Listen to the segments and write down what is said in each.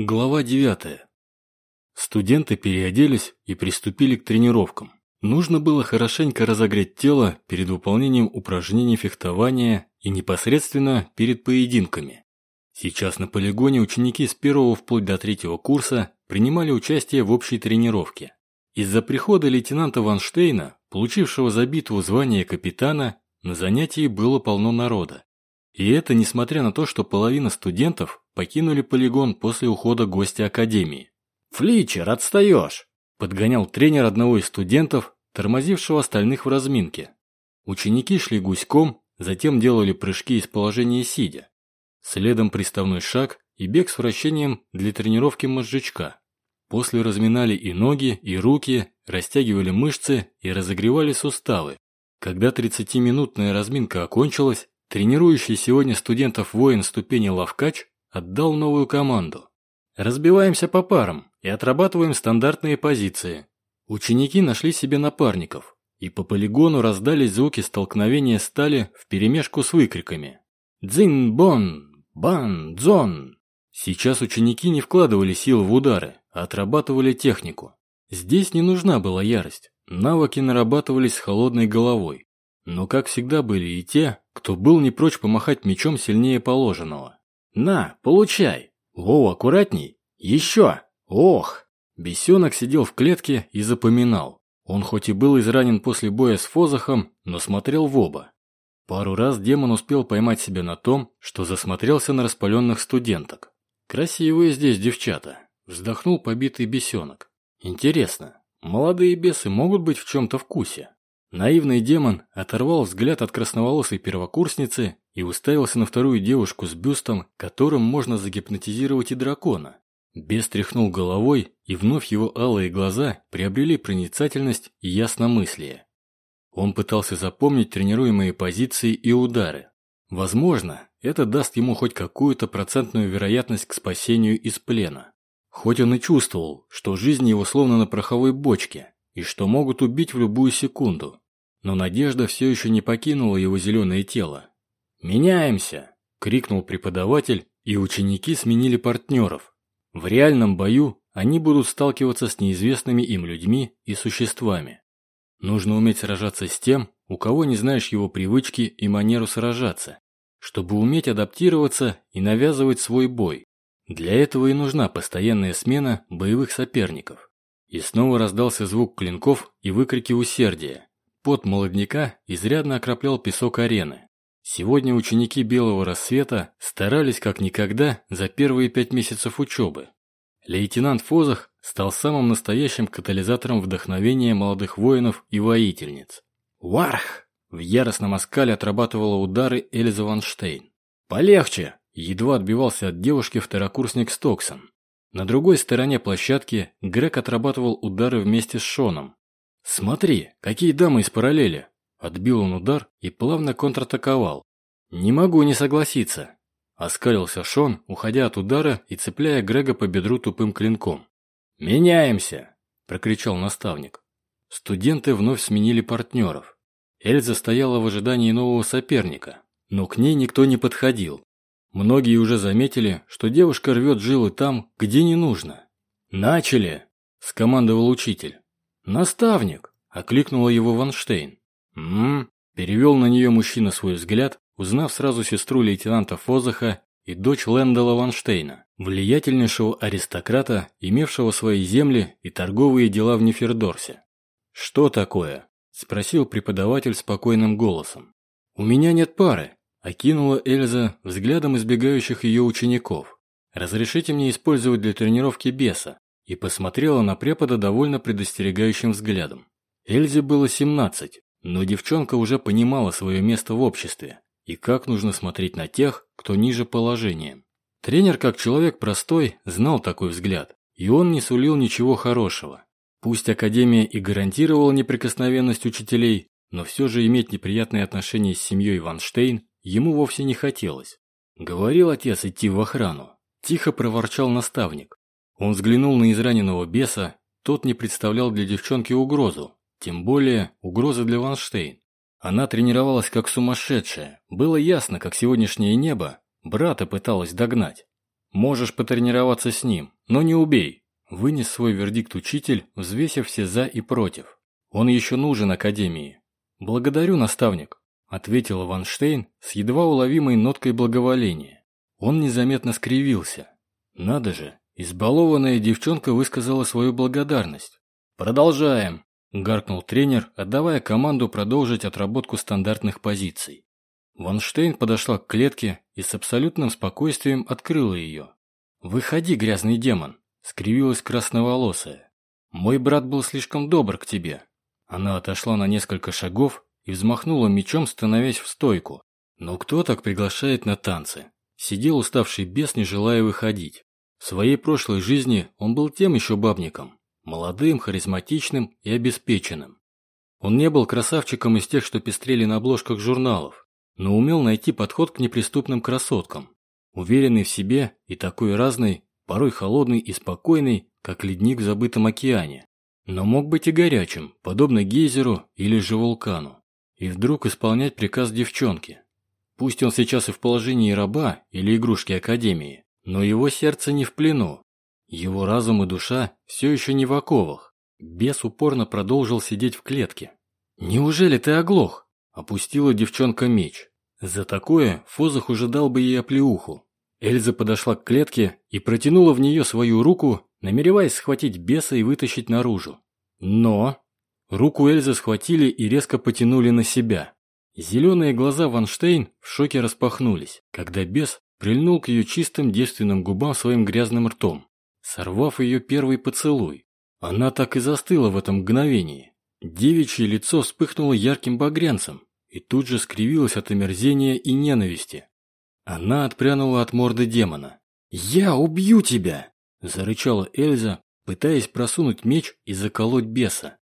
Глава 9. Студенты переоделись и приступили к тренировкам. Нужно было хорошенько разогреть тело перед выполнением упражнений фехтования и непосредственно перед поединками. Сейчас на полигоне ученики с первого вплоть до третьего курса принимали участие в общей тренировке. Из-за прихода лейтенанта Ванштейна, получившего за битву звание капитана, на занятии было полно народа. И это несмотря на то, что половина студентов покинули полигон после ухода гостя Академии. «Фличер, отстаешь!» – подгонял тренер одного из студентов, тормозившего остальных в разминке. Ученики шли гуськом, затем делали прыжки из положения сидя. Следом приставной шаг и бег с вращением для тренировки мозжечка. После разминали и ноги, и руки, растягивали мышцы и разогревали суставы. Когда 30-минутная разминка окончилась, Тренирующий сегодня студентов воин ступени Лавкач отдал новую команду. Разбиваемся по парам и отрабатываем стандартные позиции. Ученики нашли себе напарников, и по полигону раздались звуки столкновения стали вперемешку с выкриками. «Дзин-бон! Бан-дзон!» Сейчас ученики не вкладывали сил в удары, а отрабатывали технику. Здесь не нужна была ярость, навыки нарабатывались с холодной головой. Но, как всегда, были и те, кто был не прочь помахать мечом сильнее положенного. «На, получай! О, аккуратней! Еще! Ох!» Бесенок сидел в клетке и запоминал. Он хоть и был изранен после боя с Фозахом, но смотрел в оба. Пару раз демон успел поймать себя на том, что засмотрелся на распаленных студенток. «Красивые здесь девчата», – вздохнул побитый бесенок. «Интересно, молодые бесы могут быть в чем-то вкусе?» Наивный демон оторвал взгляд от красноволосой первокурсницы и уставился на вторую девушку с бюстом, которым можно загипнотизировать и дракона. Бес тряхнул головой, и вновь его алые глаза приобрели проницательность и ясномыслие. Он пытался запомнить тренируемые позиции и удары. Возможно, это даст ему хоть какую-то процентную вероятность к спасению из плена. Хоть он и чувствовал, что жизнь его словно на пороховой бочке, и что могут убить в любую секунду. Но надежда все еще не покинула его зеленое тело. «Меняемся!» – крикнул преподаватель, и ученики сменили партнеров. В реальном бою они будут сталкиваться с неизвестными им людьми и существами. Нужно уметь сражаться с тем, у кого не знаешь его привычки и манеру сражаться, чтобы уметь адаптироваться и навязывать свой бой. Для этого и нужна постоянная смена боевых соперников. И снова раздался звук клинков и выкрики усердия. Пот молодняка изрядно окроплял песок арены. Сегодня ученики Белого Рассвета старались как никогда за первые пять месяцев учебы. Лейтенант Фозах стал самым настоящим катализатором вдохновения молодых воинов и воительниц. «Варх!» – в яростном оскале отрабатывала удары Эльза Ванштейн. «Полегче!» – едва отбивался от девушки второкурсник Стоксон. На другой стороне площадки Грег отрабатывал удары вместе с Шоном. «Смотри, какие дамы из параллели!» Отбил он удар и плавно контратаковал. «Не могу не согласиться!» Оскалился Шон, уходя от удара и цепляя Грега по бедру тупым клинком. «Меняемся!» – прокричал наставник. Студенты вновь сменили партнеров. Эльза стояла в ожидании нового соперника, но к ней никто не подходил. Многие уже заметили, что девушка рвет жилы там, где не нужно. «Начали!» – скомандовал учитель. «Наставник!» – окликнула его Ванштейн. «М-м-м!» – перевел на нее мужчина свой взгляд, узнав сразу сестру лейтенанта Фозаха и дочь Лэндала Ванштейна, влиятельнейшего аристократа, имевшего свои земли и торговые дела в Нефердорсе. «Что такое?» – спросил преподаватель спокойным голосом. «У меня нет пары», Окинула Эльза взглядом избегающих ее учеников. «Разрешите мне использовать для тренировки беса?» И посмотрела на препода довольно предостерегающим взглядом. Эльзе было 17, но девчонка уже понимала свое место в обществе и как нужно смотреть на тех, кто ниже положением. Тренер, как человек простой, знал такой взгляд, и он не сулил ничего хорошего. Пусть Академия и гарантировала неприкосновенность учителей, но все же иметь неприятные отношения с семьей Ванштейн ему вовсе не хотелось. Говорил отец идти в охрану. Тихо проворчал наставник. Он взглянул на израненного беса, тот не представлял для девчонки угрозу, тем более угрозы для Ванштейн. Она тренировалась как сумасшедшая, было ясно, как сегодняшнее небо брата пыталась догнать. Можешь потренироваться с ним, но не убей. Вынес свой вердикт учитель, взвесив все «за» и «против». Он еще нужен Академии. Благодарю, наставник, ответил Ванштейн с едва уловимой ноткой благоволения. Он незаметно скривился. Надо же, избалованная девчонка высказала свою благодарность. Продолжаем, гаркнул тренер, отдавая команду продолжить отработку стандартных позиций. Ванштейн подошла к клетке и с абсолютным спокойствием открыла ее. «Выходи, грязный демон!» – скривилась красноволосая. «Мой брат был слишком добр к тебе». Она отошла на несколько шагов и взмахнула мечом, становясь в стойку. Но кто так приглашает на танцы? Сидел уставший бес, не желая выходить. В своей прошлой жизни он был тем еще бабником. Молодым, харизматичным и обеспеченным. Он не был красавчиком из тех, что пестрели на обложках журналов но умел найти подход к неприступным красоткам. Уверенный в себе и такой разный, порой холодный и спокойный, как ледник в забытом океане. Но мог быть и горячим, подобно гейзеру или же вулкану. И вдруг исполнять приказ девчонки. Пусть он сейчас и в положении раба или игрушки Академии, но его сердце не в плену. Его разум и душа все еще не в оковах. Бес упорно продолжил сидеть в клетке. «Неужели ты оглох?» Опустила девчонка меч. За такое Фозах уже дал бы ей оплеуху. Эльза подошла к клетке и протянула в нее свою руку, намереваясь схватить беса и вытащить наружу. Но... Руку Эльзы схватили и резко потянули на себя. Зеленые глаза Ванштейн в шоке распахнулись, когда бес прильнул к ее чистым девственным губам своим грязным ртом, сорвав ее первый поцелуй. Она так и застыла в этом мгновении. Девичье лицо вспыхнуло ярким багрянцем, и тут же скривилась от омерзения и ненависти. Она отпрянула от морды демона. «Я убью тебя!» – зарычала Эльза, пытаясь просунуть меч и заколоть беса.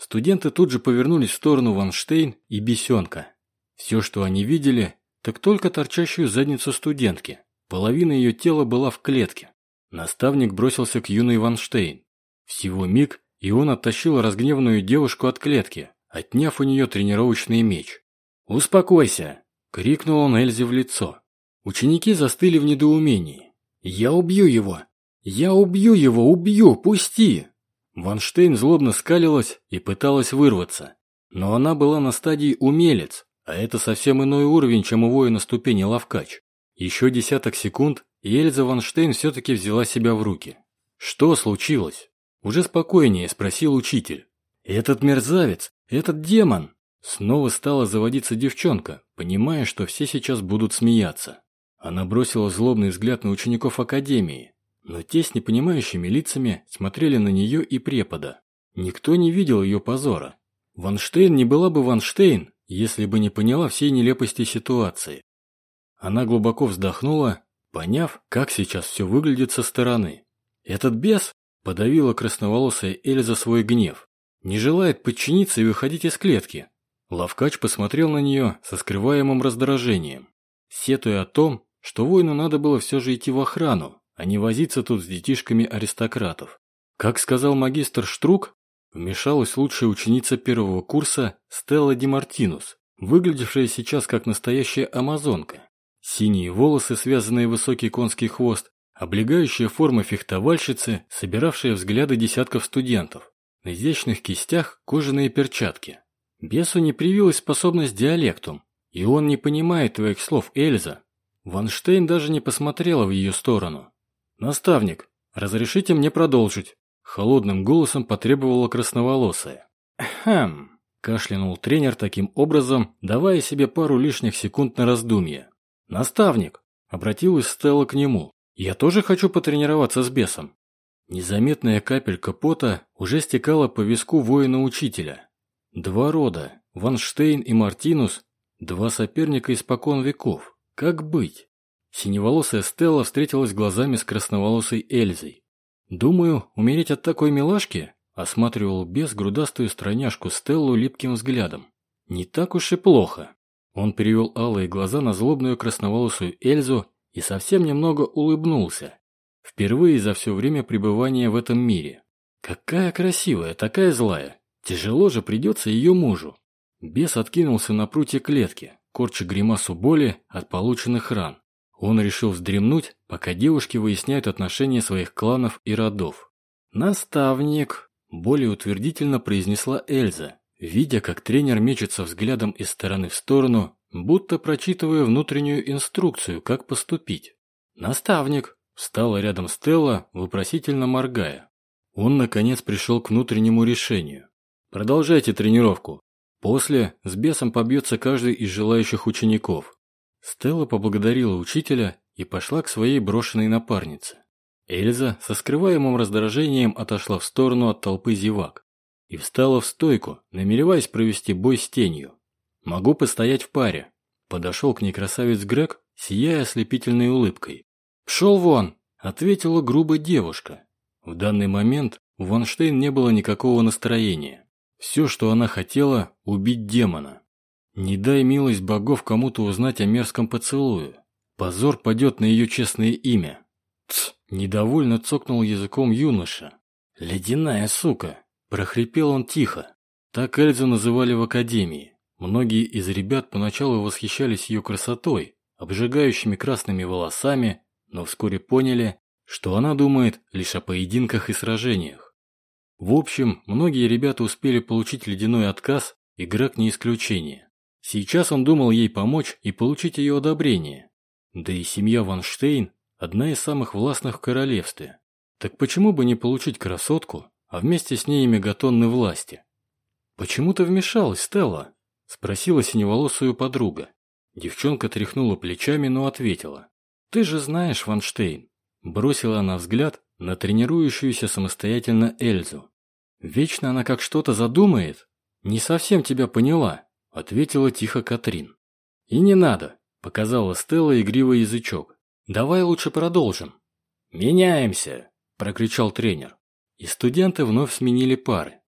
Студенты тут же повернулись в сторону Ванштейн и Бесенка. Все, что они видели, так только торчащую задницу студентки. Половина ее тела была в клетке. Наставник бросился к юной Ванштейн. Всего миг, и он оттащил разгневанную девушку от клетки, отняв у нее тренировочный меч. «Успокойся!» – крикнул он Эльзе в лицо. Ученики застыли в недоумении. «Я убью его! Я убью его! Убью! Пусти!» Ванштейн злобно скалилась и пыталась вырваться. Но она была на стадии умелец, а это совсем иной уровень, чем у воина ступени ловкач. Еще десяток секунд, и Эльза Ванштейн все-таки взяла себя в руки. «Что случилось?» Уже спокойнее спросил учитель. «Этот мерзавец, этот демон!» Снова стала заводиться девчонка, понимая, что все сейчас будут смеяться. Она бросила злобный взгляд на учеников Академии, но те с непонимающими лицами смотрели на нее и препода. Никто не видел ее позора. Ванштейн не была бы Ванштейн, если бы не поняла всей нелепости ситуации. Она глубоко вздохнула, поняв, как сейчас все выглядит со стороны. «Этот бес?» – подавила красноволосая Эльза свой гнев. «Не желает подчиниться и выходить из клетки. Лавкач посмотрел на нее со скрываемым раздражением, сетуя о том, что воину надо было все же идти в охрану, а не возиться тут с детишками аристократов. Как сказал магистр Штрук, вмешалась лучшая ученица первого курса Стелла Демартинус, выглядевшая сейчас как настоящая амазонка. Синие волосы, связанные в высокий конский хвост, облегающая форма фехтовальщицы, собиравшая взгляды десятков студентов. На изящных кистях кожаные перчатки. Бесу не привилась способность диалектум, и он не понимает твоих слов, Эльза. Ванштейн даже не посмотрела в ее сторону. «Наставник, разрешите мне продолжить?» Холодным голосом потребовала красноволосая. «Хм», – кашлянул тренер таким образом, давая себе пару лишних секунд на раздумье. «Наставник», – обратилась Стелла к нему, – «я тоже хочу потренироваться с бесом». Незаметная капелька пота уже стекала по виску воина-учителя, Два рода, Ванштейн и Мартинус, два соперника испокон веков. Как быть? Синеволосая Стелла встретилась глазами с красноволосой Эльзой. «Думаю, умереть от такой милашки?» осматривал без грудастую стройняшку Стеллу липким взглядом. «Не так уж и плохо». Он перевел алые глаза на злобную красноволосую Эльзу и совсем немного улыбнулся. Впервые за все время пребывания в этом мире. «Какая красивая, такая злая!» Тяжело же придется ее мужу. Бес откинулся на прутье клетки, корча гримасу боли от полученных ран. Он решил вздремнуть, пока девушки выясняют отношения своих кланов и родов. «Наставник», – более утвердительно произнесла Эльза, видя, как тренер мечется взглядом из стороны в сторону, будто прочитывая внутреннюю инструкцию, как поступить. «Наставник», – встала рядом Стелла, вопросительно моргая. Он, наконец, пришел к внутреннему решению. «Продолжайте тренировку. После с бесом побьется каждый из желающих учеников». Стелла поблагодарила учителя и пошла к своей брошенной напарнице. Эльза со скрываемым раздражением отошла в сторону от толпы зевак и встала в стойку, намереваясь провести бой с тенью. «Могу постоять в паре», – подошел к ней красавец Грег, сияя ослепительной улыбкой. «Пшел вон!» – ответила грубо девушка. В данный момент у Ванштейн не было никакого настроения. Все, что она хотела – убить демона. Не дай милость богов кому-то узнать о мерзком поцелуе. Позор падет на ее честное имя. Тс! Недовольно цокнул языком юноша. «Ледяная сука!» – прохрипел он тихо. Так Эльзу называли в академии. Многие из ребят поначалу восхищались ее красотой, обжигающими красными волосами, но вскоре поняли, что она думает лишь о поединках и сражениях. В общем, многие ребята успели получить ледяной отказ, и Грег не исключение. Сейчас он думал ей помочь и получить ее одобрение. Да и семья Ванштейн одна из самых властных в королевстве. Так почему бы не получить красотку, а вместе с ней и мегатонны власти? «Почему ты вмешалась, Стелла?» – спросила синеволосую подруга. Девчонка тряхнула плечами, но ответила. «Ты же знаешь, Ванштейн». Бросила она взгляд на тренирующуюся самостоятельно Эльзу. «Вечно она как что-то задумает. Не совсем тебя поняла», – ответила тихо Катрин. «И не надо», – показала Стелла игривый язычок. Давай лучше продолжим. Меняемся, прокричал тренер. И студенты вновь сменили пары.